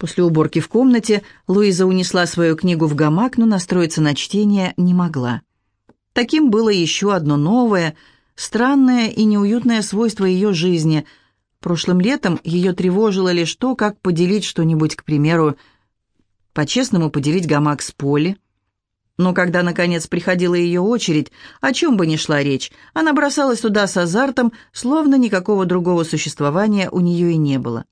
После уборки в комнате Луиза унесла свою книгу в гамак, но настроиться на чтение не могла. Таким было еще одно новое, странное и неуютное свойство ее жизни. Прошлым летом ее тревожило лишь то, как поделить что-нибудь, к примеру, по-честному поделить гамак с Поли. Но когда, наконец, приходила ее очередь, о чем бы ни шла речь, она бросалась туда с азартом, словно никакого другого существования у нее и не было.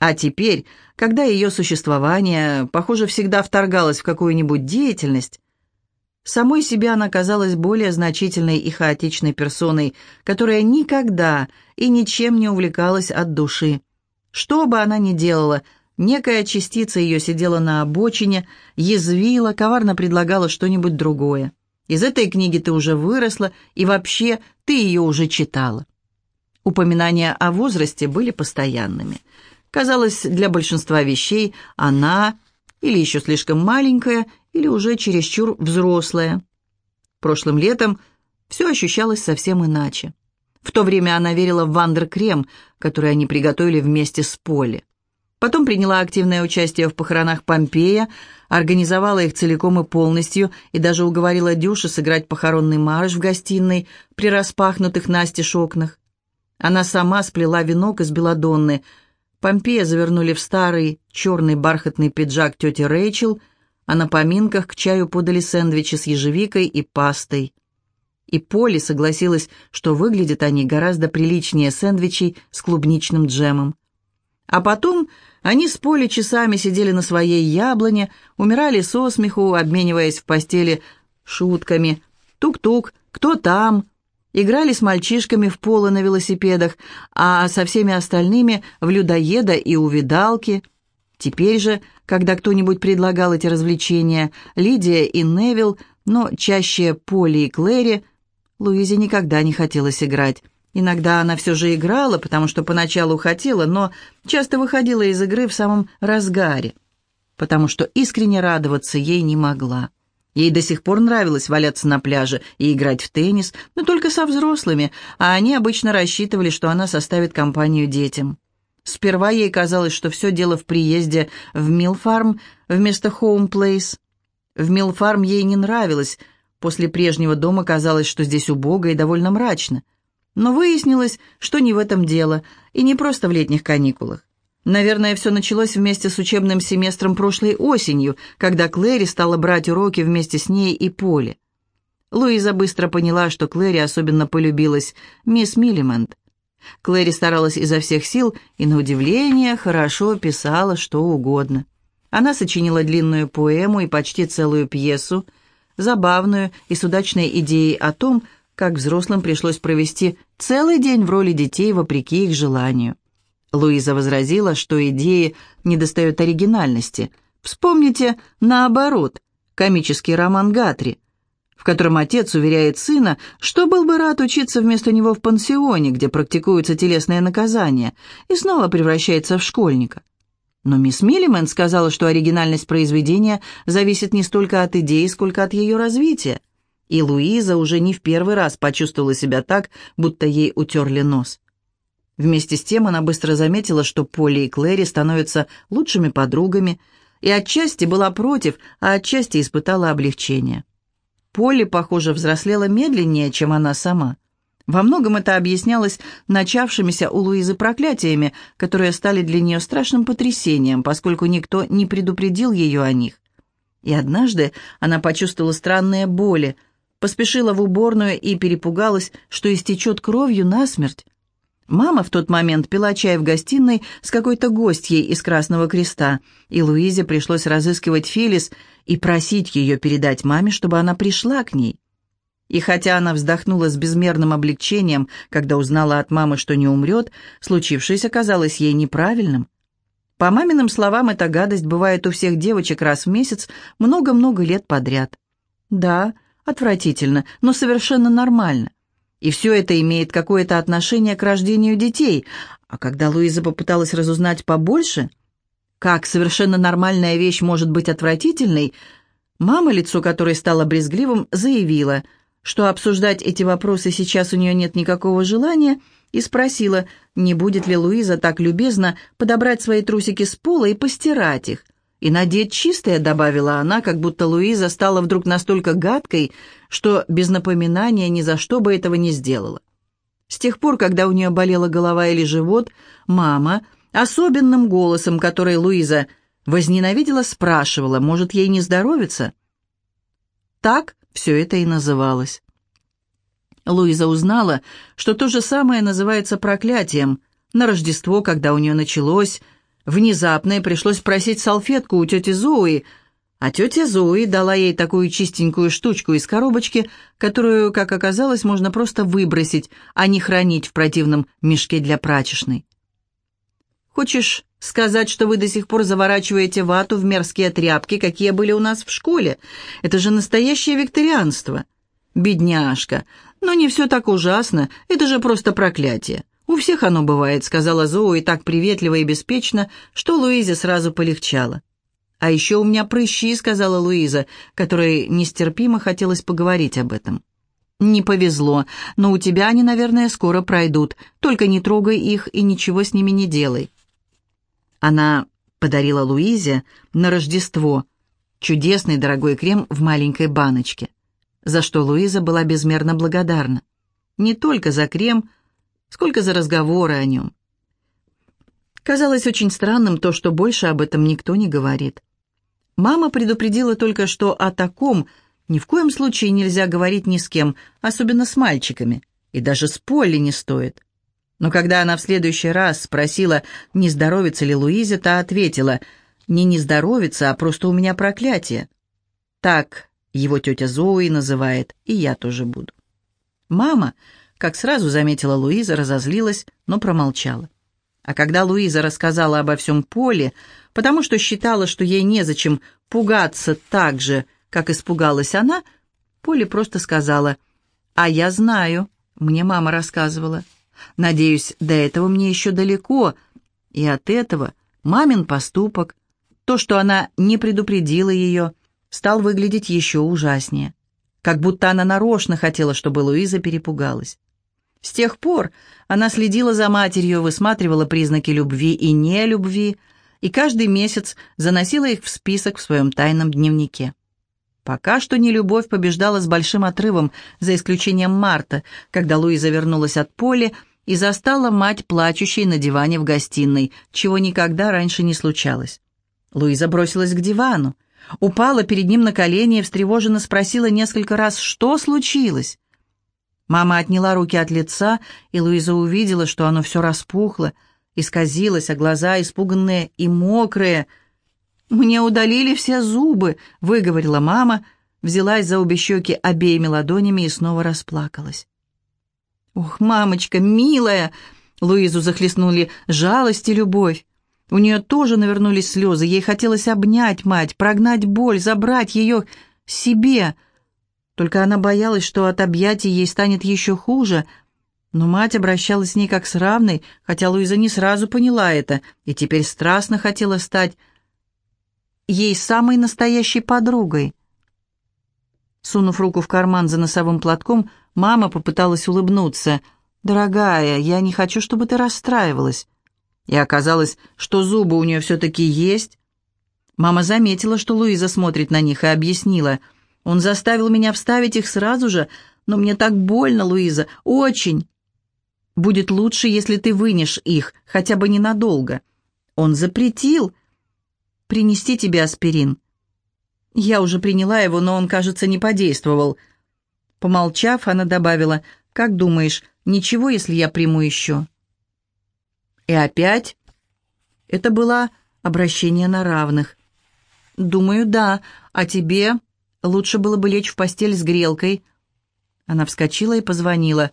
А теперь, когда ее существование, похоже, всегда вторгалось в какую-нибудь деятельность, самой себе она казалась более значительной и хаотичной персоной, которая никогда и ничем не увлекалась от души. Что бы она ни делала, некая частица ее сидела на обочине, язвила, коварно предлагала что-нибудь другое. Из этой книги ты уже выросла, и вообще ты ее уже читала. Упоминания о возрасте были постоянными – Казалось, для большинства вещей она или еще слишком маленькая, или уже чересчур взрослая. Прошлым летом все ощущалось совсем иначе. В то время она верила в вандеркрем, который они приготовили вместе с Полли. Потом приняла активное участие в похоронах Помпея, организовала их целиком и полностью и даже уговорила Дюша сыграть похоронный марш в гостиной при распахнутых настежь окнах. Она сама сплела венок из белодонны – Помпея завернули в старый черный бархатный пиджак тети Рэйчел, а на поминках к чаю подали сэндвичи с ежевикой и пастой. И Поли согласилась, что выглядят они гораздо приличнее сэндвичей с клубничным джемом. А потом они с Поли часами сидели на своей яблоне, умирали со смеху, обмениваясь в постели шутками. «Тук-тук, кто там?» Играли с мальчишками в поло на велосипедах, а со всеми остальными в людоеда и увидалки. Теперь же, когда кто-нибудь предлагал эти развлечения, Лидия и Невил, но чаще Поли и Клэри, Луизе никогда не хотелось играть. Иногда она все же играла, потому что поначалу хотела, но часто выходила из игры в самом разгаре, потому что искренне радоваться ей не могла. Ей до сих пор нравилось валяться на пляже и играть в теннис, но только со взрослыми, а они обычно рассчитывали, что она составит компанию детям. Сперва ей казалось, что все дело в приезде в Милфарм вместо Хоумплейс. В Милфарм ей не нравилось, после прежнего дома казалось, что здесь убого и довольно мрачно. Но выяснилось, что не в этом дело, и не просто в летних каникулах. Наверное, все началось вместе с учебным семестром прошлой осенью, когда Клэри стала брать уроки вместе с ней и Поле. Луиза быстро поняла, что Клэри особенно полюбилась мисс Миллимент. Клэри старалась изо всех сил и, на удивление, хорошо писала что угодно. Она сочинила длинную поэму и почти целую пьесу, забавную и с удачной идеей о том, как взрослым пришлось провести целый день в роли детей вопреки их желанию. Луиза возразила, что идеи недостают оригинальности. Вспомните, наоборот, комический роман Гатри, в котором отец уверяет сына, что был бы рад учиться вместо него в пансионе, где практикуются телесные наказания, и снова превращается в школьника. Но мисс Миллимен сказала, что оригинальность произведения зависит не столько от идеи, сколько от ее развития. И Луиза уже не в первый раз почувствовала себя так, будто ей утерли нос. Вместе с тем она быстро заметила, что Полли и Клэри становятся лучшими подругами, и отчасти была против, а отчасти испытала облегчение. Полли, похоже, взрослела медленнее, чем она сама. Во многом это объяснялось начавшимися у Луизы проклятиями, которые стали для нее страшным потрясением, поскольку никто не предупредил ее о них. И однажды она почувствовала странные боли, поспешила в уборную и перепугалась, что истечет кровью насмерть. Мама в тот момент пила чай в гостиной с какой-то гостьей из Красного Креста, и Луизе пришлось разыскивать Фелис и просить ее передать маме, чтобы она пришла к ней. И хотя она вздохнула с безмерным облегчением, когда узнала от мамы, что не умрет, случившееся казалось ей неправильным. По маминым словам, эта гадость бывает у всех девочек раз в месяц много-много лет подряд. Да, отвратительно, но совершенно нормально. И все это имеет какое-то отношение к рождению детей. А когда Луиза попыталась разузнать побольше, как совершенно нормальная вещь может быть отвратительной, мама, лицо которой стало брезгливым, заявила, что обсуждать эти вопросы сейчас у нее нет никакого желания, и спросила, не будет ли Луиза так любезно подобрать свои трусики с пола и постирать их. «И надеть чистое», — добавила она, как будто Луиза стала вдруг настолько гадкой, что без напоминания ни за что бы этого не сделала. С тех пор, когда у нее болела голова или живот, мама особенным голосом, который Луиза возненавидела, спрашивала, может, ей не здоровится? Так все это и называлось. Луиза узнала, что то же самое называется проклятием. На Рождество, когда у нее началось, внезапно пришлось просить салфетку у тети Зои, а тетя Зои дала ей такую чистенькую штучку из коробочки, которую, как оказалось, можно просто выбросить, а не хранить в противном мешке для прачечной. «Хочешь сказать, что вы до сих пор заворачиваете вату в мерзкие тряпки, какие были у нас в школе? Это же настоящее викторианство!» «Бедняжка! Но не все так ужасно, это же просто проклятие. У всех оно бывает», — сказала Зоуи так приветливо и беспечно, что Луизе сразу полегчало. «А еще у меня прыщи», — сказала Луиза, которой нестерпимо хотелось поговорить об этом. «Не повезло, но у тебя они, наверное, скоро пройдут. Только не трогай их и ничего с ними не делай». Она подарила Луизе на Рождество чудесный дорогой крем в маленькой баночке за что Луиза была безмерно благодарна. Не только за крем, сколько за разговоры о нем. Казалось очень странным то, что больше об этом никто не говорит. Мама предупредила только, что о таком ни в коем случае нельзя говорить ни с кем, особенно с мальчиками, и даже с Полли не стоит. Но когда она в следующий раз спросила, не здоровится ли Луизе, та ответила, «Не не здоровится, а просто у меня проклятие». Так его тетя Зои называет, и я тоже буду. Мама, как сразу заметила Луиза, разозлилась, но промолчала. А когда Луиза рассказала обо всем Поле, потому что считала, что ей незачем пугаться так же, как испугалась она, Поле просто сказала, «А я знаю, мне мама рассказывала. Надеюсь, до этого мне еще далеко, и от этого мамин поступок, то, что она не предупредила ее, стал выглядеть еще ужаснее. Как будто она нарочно хотела, чтобы Луиза перепугалась. С тех пор она следила за матерью, высматривала признаки любви и нелюбви, и каждый месяц заносила их в список в своем тайном дневнике. Пока что нелюбовь побеждала с большим отрывом, за исключением марта, когда Луиза вернулась от поля и застала мать плачущей на диване в гостиной, чего никогда раньше не случалось. Луиза бросилась к дивану упала перед ним на колени и встревоженно спросила несколько раз, что случилось. Мама отняла руки от лица, и Луиза увидела, что оно все распухло, исказилось, а глаза испуганные и мокрые. «Мне удалили все зубы», — выговорила мама, взялась за обе щеки обеими ладонями и снова расплакалась. «Ох, мамочка, милая!» Луизу захлестнули жалость и любовь. У нее тоже навернулись слезы. Ей хотелось обнять мать, прогнать боль, забрать ее себе. Только она боялась, что от объятий ей станет еще хуже. Но мать обращалась с ней как с равной, хотя Луиза не сразу поняла это, и теперь страстно хотела стать ей самой настоящей подругой. Сунув руку в карман за носовым платком, мама попыталась улыбнуться. «Дорогая, я не хочу, чтобы ты расстраивалась. И оказалось, что зубы у нее все-таки есть. Мама заметила, что Луиза смотрит на них, и объяснила. «Он заставил меня вставить их сразу же, но мне так больно, Луиза, очень. Будет лучше, если ты вынешь их, хотя бы ненадолго. Он запретил принести тебе аспирин. Я уже приняла его, но он, кажется, не подействовал». Помолчав, она добавила, «Как думаешь, ничего, если я приму еще?» И опять это было обращение на равных. «Думаю, да. А тебе лучше было бы лечь в постель с грелкой». Она вскочила и позвонила.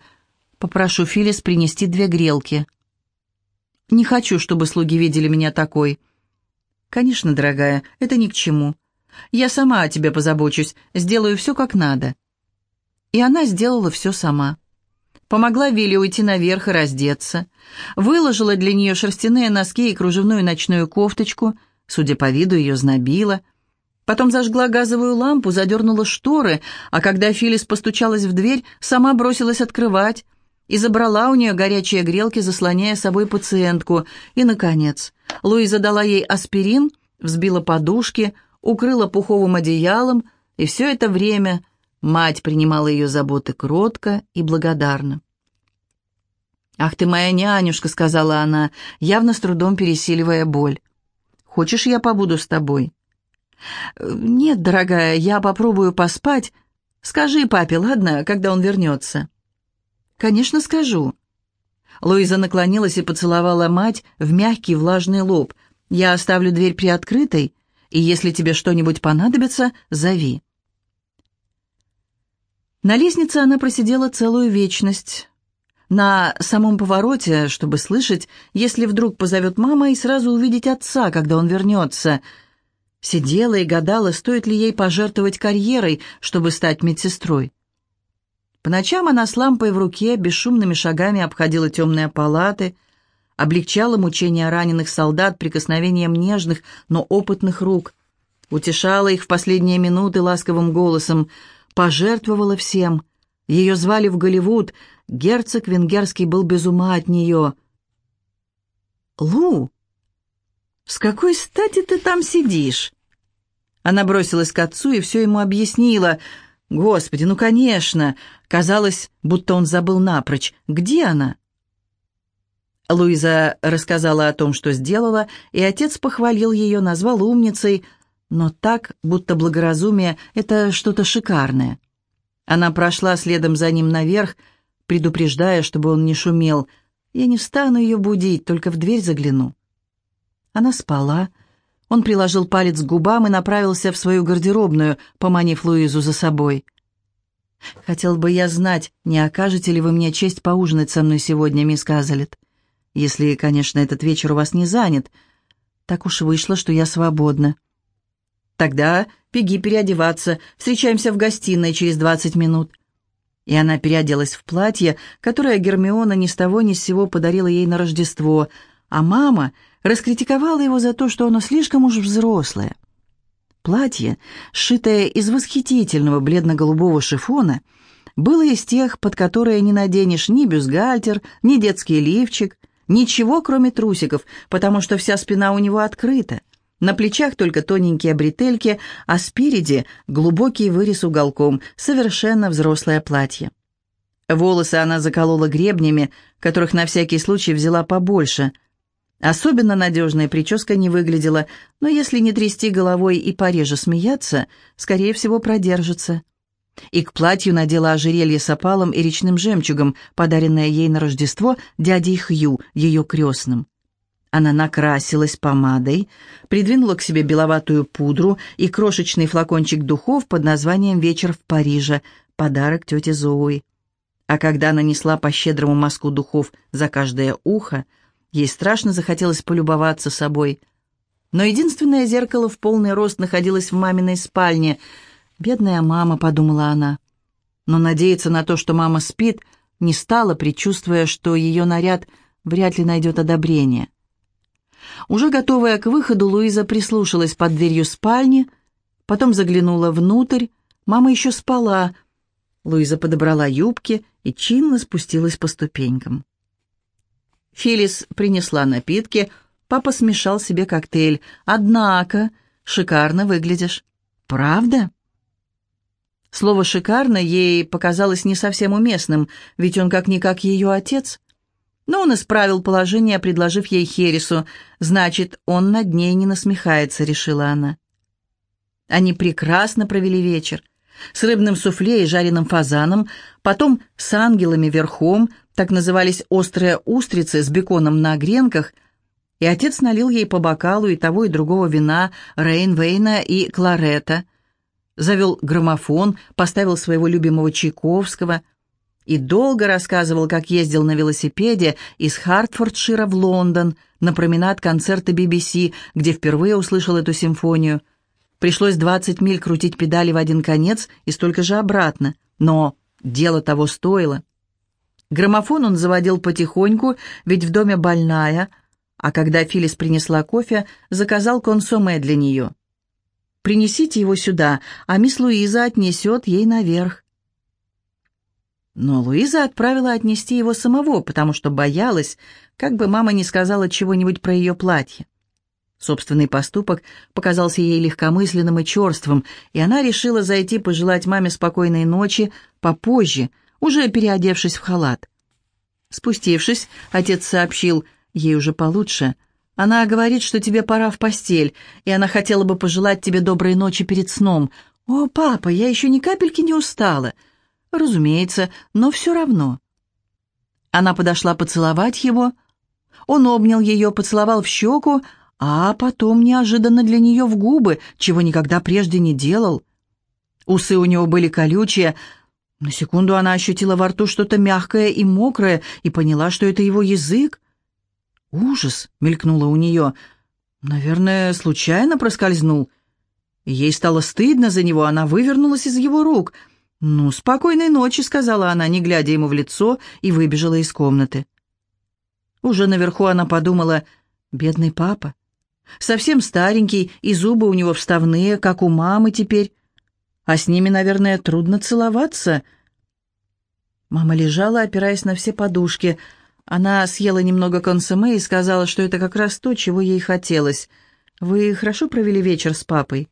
«Попрошу Филис принести две грелки». «Не хочу, чтобы слуги видели меня такой». «Конечно, дорогая, это ни к чему. Я сама о тебе позабочусь, сделаю все как надо». И она сделала все сама помогла Вилле уйти наверх и раздеться, выложила для нее шерстяные носки и кружевную ночную кофточку, судя по виду, ее знобила. Потом зажгла газовую лампу, задернула шторы, а когда Филис постучалась в дверь, сама бросилась открывать. и забрала у нее горячие грелки, заслоняя собой пациентку. И, наконец, Луиза дала ей аспирин, взбила подушки, укрыла пуховым одеялом, и все это время мать принимала ее заботы кротко и благодарно. «Ах ты моя нянюшка», — сказала она, явно с трудом пересиливая боль. «Хочешь, я побуду с тобой?» «Нет, дорогая, я попробую поспать. Скажи папе, ладно, когда он вернется?» «Конечно, скажу». Луиза наклонилась и поцеловала мать в мягкий влажный лоб. «Я оставлю дверь приоткрытой, и если тебе что-нибудь понадобится, зови». На лестнице она просидела целую вечность. На самом повороте, чтобы слышать, если вдруг позовет мама и сразу увидеть отца, когда он вернется. Сидела и гадала, стоит ли ей пожертвовать карьерой, чтобы стать медсестрой. По ночам она с лампой в руке бесшумными шагами обходила темные палаты, облегчала мучения раненых солдат прикосновением нежных, но опытных рук, утешала их в последние минуты ласковым голосом, пожертвовала всем. Ее звали в Голливуд, герцог венгерский был без ума от нее. «Лу, с какой стати ты там сидишь?» Она бросилась к отцу и все ему объяснила — Господи, ну, конечно! Казалось, будто он забыл напрочь. Где она? Луиза рассказала о том, что сделала, и отец похвалил ее, назвал умницей, но так, будто благоразумие — это что-то шикарное. Она прошла следом за ним наверх, предупреждая, чтобы он не шумел. «Я не стану ее будить, только в дверь загляну». Она спала, — он приложил палец к губам и направился в свою гардеробную, поманив Луизу за собой. «Хотел бы я знать, не окажете ли вы мне честь поужинать со мной сегодня, мисс Казалет? Если, конечно, этот вечер у вас не занят. Так уж вышло, что я свободна». «Тогда беги переодеваться. Встречаемся в гостиной через двадцать минут». И она переоделась в платье, которое Гермиона ни с того ни с сего подарила ей на Рождество, а мама раскритиковала его за то, что оно слишком уж взрослое. Платье, сшитое из восхитительного бледно-голубого шифона, было из тех, под которые не наденешь ни бюстгальтер, ни детский лифчик, ничего, кроме трусиков, потому что вся спина у него открыта. На плечах только тоненькие бретельки, а спереди глубокий вырез уголком, совершенно взрослое платье. Волосы она заколола гребнями, которых на всякий случай взяла побольше – Особенно надежная прическа не выглядела, но если не трясти головой и пореже смеяться, скорее всего, продержится. И к платью надела ожерелье с опалом и речным жемчугом, подаренное ей на Рождество дядей Хью, ее крестным. Она накрасилась помадой, придвинула к себе беловатую пудру и крошечный флакончик духов под названием «Вечер в Париже», подарок тете Зоуи. А когда нанесла по щедрому мазку духов за каждое ухо, Ей страшно захотелось полюбоваться собой. Но единственное зеркало в полный рост находилось в маминой спальне. «Бедная мама», — подумала она. Но надеяться на то, что мама спит, не стала, предчувствуя, что ее наряд вряд ли найдет одобрение. Уже готовая к выходу, Луиза прислушалась под дверью спальни, потом заглянула внутрь. Мама еще спала. Луиза подобрала юбки и чинно спустилась по ступенькам. Филис принесла напитки, папа смешал себе коктейль. «Однако, шикарно выглядишь». «Правда?» Слово «шикарно» ей показалось не совсем уместным, ведь он как-никак ее отец. Но он исправил положение, предложив ей Хересу. Значит, он над ней не насмехается, решила она. Они прекрасно провели вечер. С рыбным суфле и жареным фазаном, потом с ангелами верхом, так назывались острые устрицы с беконом на гренках, и отец налил ей по бокалу и того, и другого вина, Рейнвейна и Кларета, завел граммофон, поставил своего любимого Чайковского и долго рассказывал, как ездил на велосипеде из Хартфордшира в Лондон на променад концерта BBC, где впервые услышал эту симфонию. Пришлось 20 миль крутить педали в один конец и столько же обратно, но дело того стоило. Граммофон он заводил потихоньку, ведь в доме больная, а когда Филис принесла кофе, заказал консоме для нее. «Принесите его сюда, а мисс Луиза отнесет ей наверх». Но Луиза отправила отнести его самого, потому что боялась, как бы мама не сказала чего-нибудь про ее платье. Собственный поступок показался ей легкомысленным и черствым, и она решила зайти пожелать маме спокойной ночи попозже, уже переодевшись в халат. Спустившись, отец сообщил, ей уже получше. Она говорит, что тебе пора в постель, и она хотела бы пожелать тебе доброй ночи перед сном. «О, папа, я еще ни капельки не устала». «Разумеется, но все равно». Она подошла поцеловать его. Он обнял ее, поцеловал в щеку, а потом неожиданно для нее в губы, чего никогда прежде не делал. Усы у него были колючие, на секунду она ощутила во рту что-то мягкое и мокрое и поняла, что это его язык. «Ужас!» — мелькнуло у нее. «Наверное, случайно проскользнул». Ей стало стыдно за него, она вывернулась из его рук. «Ну, спокойной ночи», — сказала она, не глядя ему в лицо, и выбежала из комнаты. Уже наверху она подумала, «Бедный папа, совсем старенький, и зубы у него вставные, как у мамы теперь а с ними, наверное, трудно целоваться. Мама лежала, опираясь на все подушки. Она съела немного консоме и сказала, что это как раз то, чего ей хотелось. «Вы хорошо провели вечер с папой?»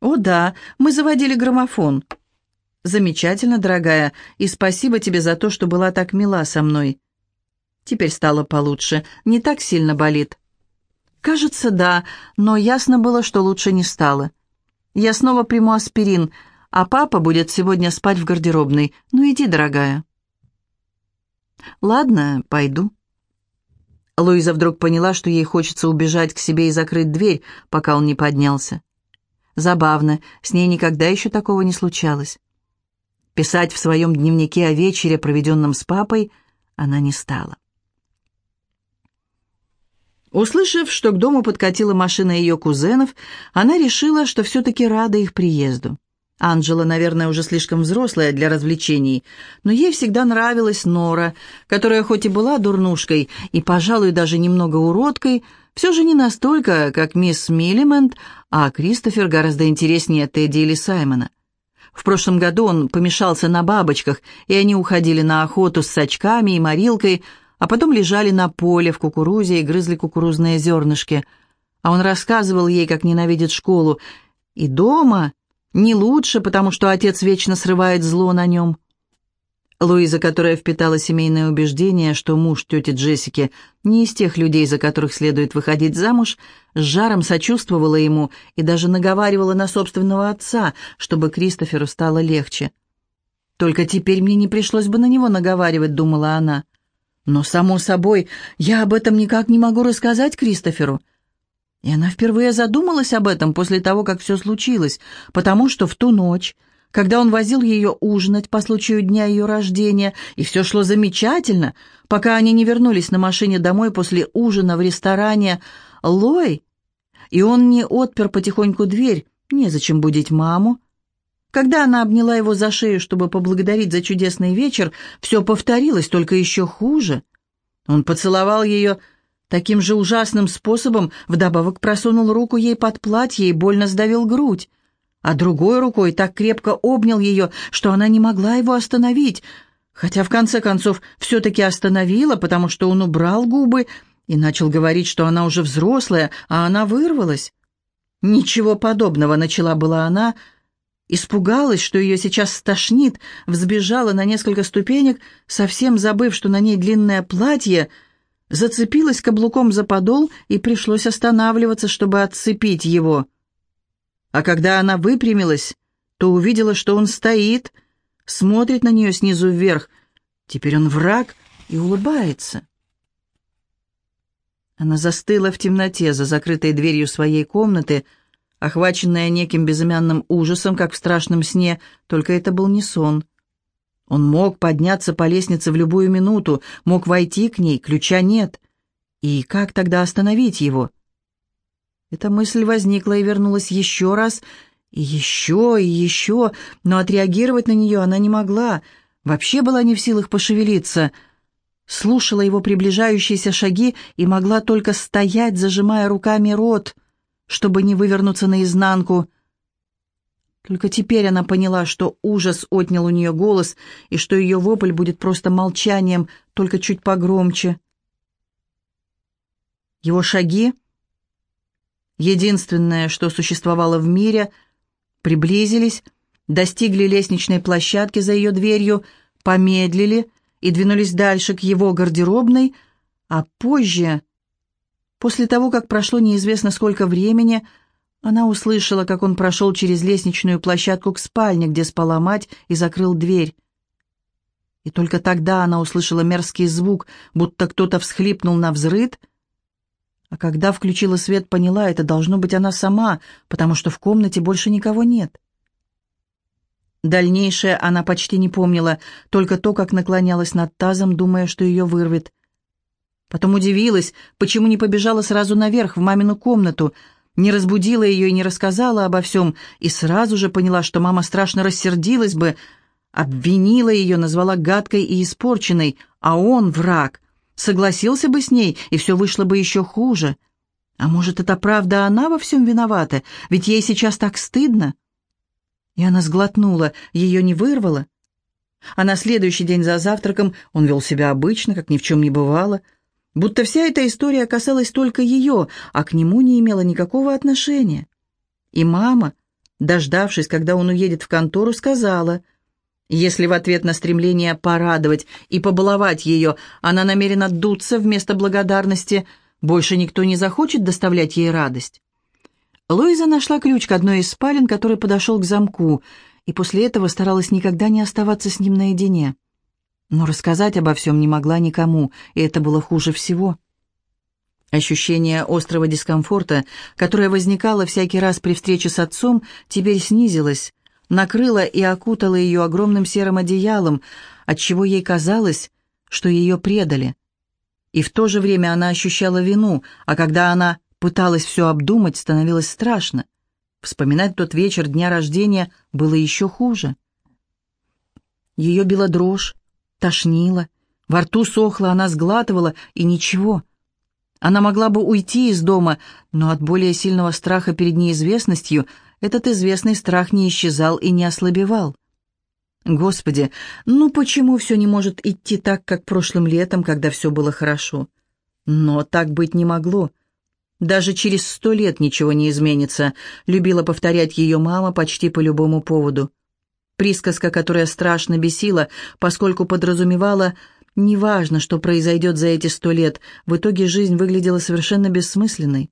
«О, да, мы заводили граммофон». «Замечательно, дорогая, и спасибо тебе за то, что была так мила со мной». Теперь стало получше, не так сильно болит. «Кажется, да, но ясно было, что лучше не стало». Я снова приму аспирин, а папа будет сегодня спать в гардеробной. Ну иди, дорогая». «Ладно, пойду». Луиза вдруг поняла, что ей хочется убежать к себе и закрыть дверь, пока он не поднялся. Забавно, с ней никогда еще такого не случалось. Писать в своем дневнике о вечере, проведенном с папой, она не стала. Услышав, что к дому подкатила машина ее кузенов, она решила, что все-таки рада их приезду. Анжела, наверное, уже слишком взрослая для развлечений, но ей всегда нравилась Нора, которая хоть и была дурнушкой и, пожалуй, даже немного уродкой, все же не настолько, как мисс Миллимент, а Кристофер гораздо интереснее Тедди или Саймона. В прошлом году он помешался на бабочках, и они уходили на охоту с сачками и морилкой, а потом лежали на поле в кукурузе и грызли кукурузные зернышки. А он рассказывал ей, как ненавидит школу. И дома не лучше, потому что отец вечно срывает зло на нем. Луиза, которая впитала семейное убеждение, что муж тети Джессики не из тех людей, за которых следует выходить замуж, с жаром сочувствовала ему и даже наговаривала на собственного отца, чтобы Кристоферу стало легче. «Только теперь мне не пришлось бы на него наговаривать», — думала она. Но, само собой, я об этом никак не могу рассказать Кристоферу. И она впервые задумалась об этом после того, как все случилось, потому что в ту ночь, когда он возил ее ужинать по случаю дня ее рождения, и все шло замечательно, пока они не вернулись на машине домой после ужина в ресторане «Лой», и он не отпер потихоньку дверь, незачем будить маму, когда она обняла его за шею, чтобы поблагодарить за чудесный вечер, все повторилось, только еще хуже. Он поцеловал ее таким же ужасным способом, вдобавок просунул руку ей под платье и больно сдавил грудь, а другой рукой так крепко обнял ее, что она не могла его остановить, хотя в конце концов все-таки остановила, потому что он убрал губы и начал говорить, что она уже взрослая, а она вырвалась. «Ничего подобного», — начала была она, — Испугалась, что ее сейчас стошнит, взбежала на несколько ступенек, совсем забыв, что на ней длинное платье, зацепилась каблуком за подол и пришлось останавливаться, чтобы отцепить его. А когда она выпрямилась, то увидела, что он стоит, смотрит на нее снизу вверх. Теперь он враг и улыбается. Она застыла в темноте за закрытой дверью своей комнаты, охваченная неким безымянным ужасом, как в страшном сне, только это был не сон. Он мог подняться по лестнице в любую минуту, мог войти к ней, ключа нет. И как тогда остановить его? Эта мысль возникла и вернулась еще раз, и еще, и еще, но отреагировать на нее она не могла, вообще была не в силах пошевелиться. Слушала его приближающиеся шаги и могла только стоять, зажимая руками рот — чтобы не вывернуться наизнанку. Только теперь она поняла, что ужас отнял у нее голос, и что ее вопль будет просто молчанием, только чуть погромче. Его шаги, единственное, что существовало в мире, приблизились, достигли лестничной площадки за ее дверью, помедлили и двинулись дальше к его гардеробной, а позже, после того, как прошло неизвестно сколько времени, она услышала, как он прошел через лестничную площадку к спальне, где спала мать, и закрыл дверь. И только тогда она услышала мерзкий звук, будто кто-то всхлипнул на взрыд, а когда включила свет, поняла, это должно быть она сама, потому что в комнате больше никого нет. Дальнейшее она почти не помнила, только то, как наклонялась над тазом, думая, что ее вырвет. Потом удивилась, почему не побежала сразу наверх, в мамину комнату, не разбудила ее и не рассказала обо всем, и сразу же поняла, что мама страшно рассердилась бы, обвинила ее, назвала гадкой и испорченной, а он, враг, согласился бы с ней, и все вышло бы еще хуже. А может, это правда она во всем виновата, ведь ей сейчас так стыдно. И она сглотнула, ее не вырвало. А на следующий день за завтраком он вел себя обычно, как ни в чем не бывало, будто вся эта история касалась только ее, а к нему не имела никакого отношения. И мама, дождавшись, когда он уедет в контору, сказала, если в ответ на стремление порадовать и побаловать ее она намерена дуться вместо благодарности, больше никто не захочет доставлять ей радость. Луиза нашла ключ к одной из спален, который подошел к замку, и после этого старалась никогда не оставаться с ним наедине. Но рассказать обо всем не могла никому, и это было хуже всего. Ощущение острого дискомфорта, которое возникало всякий раз при встрече с отцом, теперь снизилось, накрыло и окутало ее огромным серым одеялом, отчего ей казалось, что ее предали. И в то же время она ощущала вину, а когда она пыталась все обдумать, становилось страшно. Вспоминать тот вечер дня рождения было еще хуже. Ее била дрожь, тошнило, во рту сохло, она сглатывала, и ничего. Она могла бы уйти из дома, но от более сильного страха перед неизвестностью этот известный страх не исчезал и не ослабевал. Господи, ну почему все не может идти так, как прошлым летом, когда все было хорошо? Но так быть не могло. Даже через сто лет ничего не изменится, любила повторять ее мама почти по любому поводу. Присказка, которая страшно бесила, поскольку подразумевала, неважно, что произойдет за эти сто лет, в итоге жизнь выглядела совершенно бессмысленной.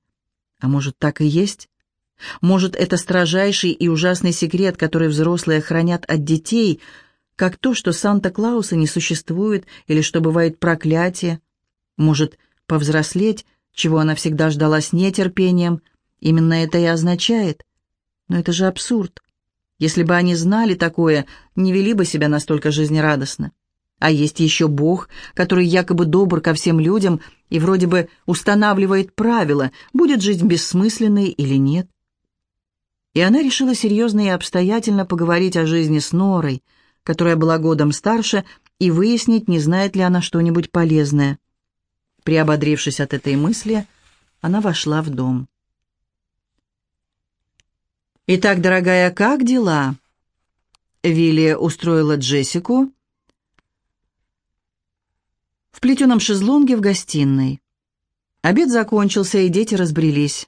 А может, так и есть? Может, это строжайший и ужасный секрет, который взрослые хранят от детей, как то, что Санта-Клауса не существует или что бывает проклятие? Может, повзрослеть — чего она всегда ждала с нетерпением, именно это и означает. Но это же абсурд. Если бы они знали такое, не вели бы себя настолько жизнерадостно. А есть еще Бог, который якобы добр ко всем людям и вроде бы устанавливает правила, будет жизнь бессмысленной или нет. И она решила серьезно и обстоятельно поговорить о жизни с Норой, которая была годом старше, и выяснить, не знает ли она что-нибудь полезное. Приободрившись от этой мысли, она вошла в дом. «Итак, дорогая, как дела?» Вилли устроила Джессику в плетеном шезлонге в гостиной. Обед закончился, и дети разбрелись.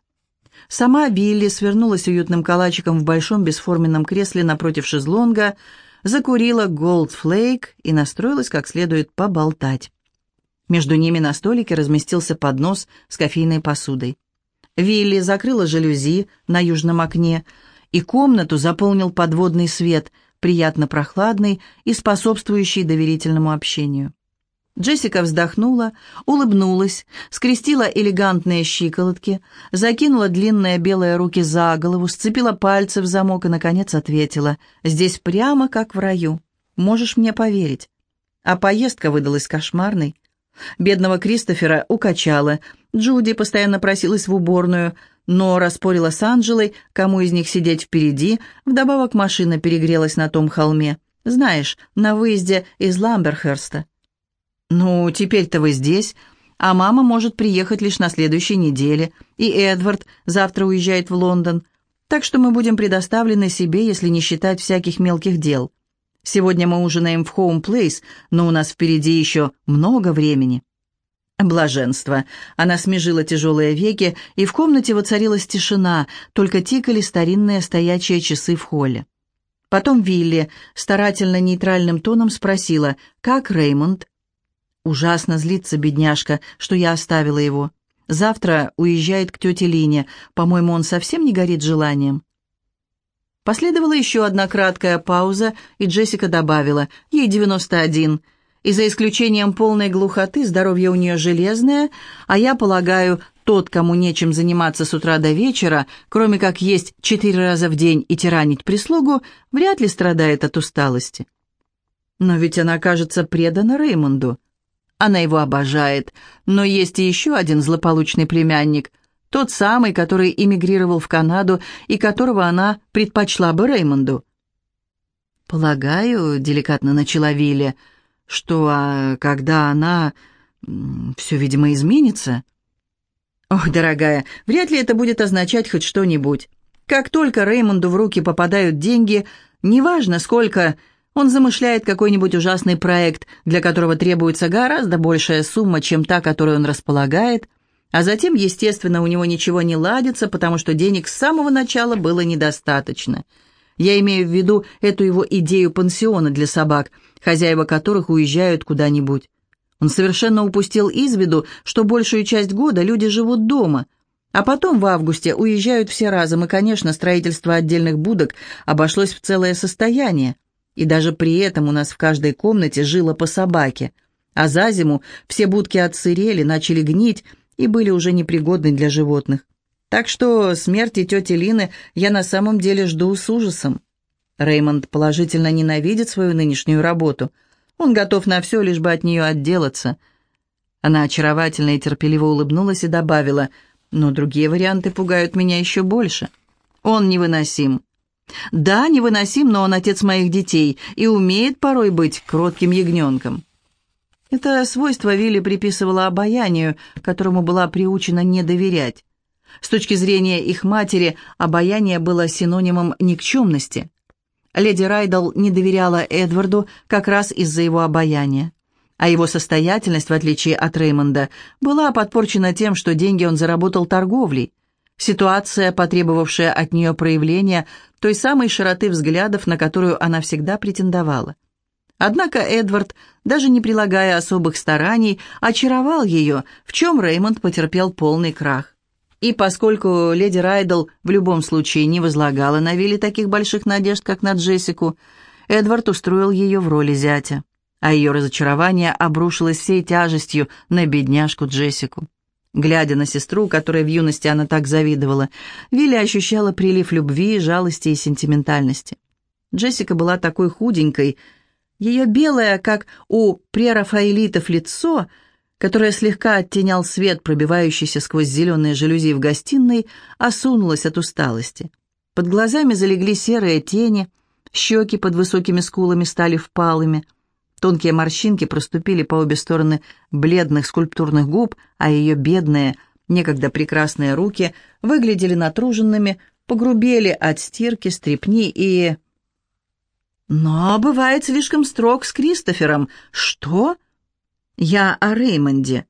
Сама Билли свернулась уютным калачиком в большом бесформенном кресле напротив шезлонга, закурила голдфлейк и настроилась как следует поболтать. Между ними на столике разместился поднос с кофейной посудой. Вилли закрыла жалюзи на южном окне, и комнату заполнил подводный свет, приятно прохладный и способствующий доверительному общению. Джессика вздохнула, улыбнулась, скрестила элегантные щиколотки, закинула длинные белые руки за голову, сцепила пальцы в замок и, наконец, ответила. «Здесь прямо как в раю. Можешь мне поверить». А поездка выдалась кошмарной. Бедного Кристофера укачало. Джуди постоянно просилась в уборную, но распорила с Анджелой, кому из них сидеть впереди, вдобавок машина перегрелась на том холме. Знаешь, на выезде из Ламберхерста. «Ну, теперь-то вы здесь, а мама может приехать лишь на следующей неделе, и Эдвард завтра уезжает в Лондон. Так что мы будем предоставлены себе, если не считать всяких мелких дел. Сегодня мы ужинаем в Home Place, но у нас впереди еще много времени». Блаженство. Она смежила тяжелые веки, и в комнате воцарилась тишина, только тикали старинные стоячие часы в холле. Потом Вилли старательно нейтральным тоном спросила, «Как Реймонд?» «Ужасно злится бедняжка, что я оставила его. Завтра уезжает к тете Лине. По-моему, он совсем не горит желанием». Последовала еще одна краткая пауза, и Джессика добавила, «Ей девяносто один, и за исключением полной глухоты здоровье у нее железное, а я полагаю, тот, кому нечем заниматься с утра до вечера, кроме как есть четыре раза в день и тиранить прислугу, вряд ли страдает от усталости. Но ведь она, кажется, предана Реймонду. Она его обожает, но есть и еще один злополучный племянник, тот самый, который эмигрировал в Канаду и которого она предпочла бы Реймонду. «Полагаю», — деликатно начала Вилли, — что а, когда она... все, видимо, изменится. Ох, дорогая, вряд ли это будет означать хоть что-нибудь. Как только Реймонду в руки попадают деньги, неважно сколько, он замышляет какой-нибудь ужасный проект, для которого требуется гораздо большая сумма, чем та, которой он располагает, а затем, естественно, у него ничего не ладится, потому что денег с самого начала было недостаточно. Я имею в виду эту его идею пансиона для собак – хозяева которых уезжают куда-нибудь. Он совершенно упустил из виду, что большую часть года люди живут дома, а потом в августе уезжают все разом, и, конечно, строительство отдельных будок обошлось в целое состояние. И даже при этом у нас в каждой комнате жило по собаке, а за зиму все будки отсырели, начали гнить и были уже непригодны для животных. Так что смерти тети Лины я на самом деле жду с ужасом. Реймонд положительно ненавидит свою нынешнюю работу. Он готов на все, лишь бы от нее отделаться. Она очаровательно и терпеливо улыбнулась и добавила, «Но другие варианты пугают меня еще больше. Он невыносим». «Да, невыносим, но он отец моих детей и умеет порой быть кротким ягненком». Это свойство Вилли приписывала обаянию, которому была приучена не доверять. С точки зрения их матери, обаяние было синонимом никчемности. Леди Райдл не доверяла Эдварду как раз из-за его обаяния. А его состоятельность, в отличие от Реймонда, была подпорчена тем, что деньги он заработал торговлей. Ситуация, потребовавшая от нее проявления той самой широты взглядов, на которую она всегда претендовала. Однако Эдвард, даже не прилагая особых стараний, очаровал ее, в чем Реймонд потерпел полный крах. И поскольку леди Райдл в любом случае не возлагала на Вилли таких больших надежд, как на Джессику, Эдвард устроил ее в роли зятя, а ее разочарование обрушилось всей тяжестью на бедняжку Джессику. Глядя на сестру, которой в юности она так завидовала, Вилли ощущала прилив любви, жалости и сентиментальности. Джессика была такой худенькой, ее белое, как у прерафаэлитов лицо – которая слегка оттенял свет, пробивающийся сквозь зеленые жалюзи в гостиной, осунулась от усталости. Под глазами залегли серые тени, щеки под высокими скулами стали впалыми, тонкие морщинки проступили по обе стороны бледных скульптурных губ, а ее бедные, некогда прекрасные руки выглядели натруженными, погрубели от стирки, стрепни и... «Но бывает слишком строг с Кристофером. Что?» Я о Реймонде.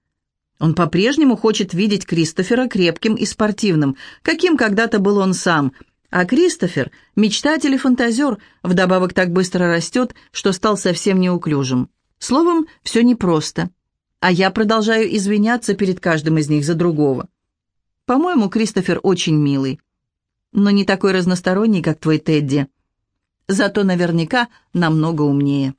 Он по-прежнему хочет видеть Кристофера крепким и спортивным, каким когда-то был он сам. А Кристофер – мечтатель и фантазер, вдобавок так быстро растет, что стал совсем неуклюжим. Словом, все непросто. А я продолжаю извиняться перед каждым из них за другого. По-моему, Кристофер очень милый. Но не такой разносторонний, как твой Тедди. Зато наверняка намного умнее.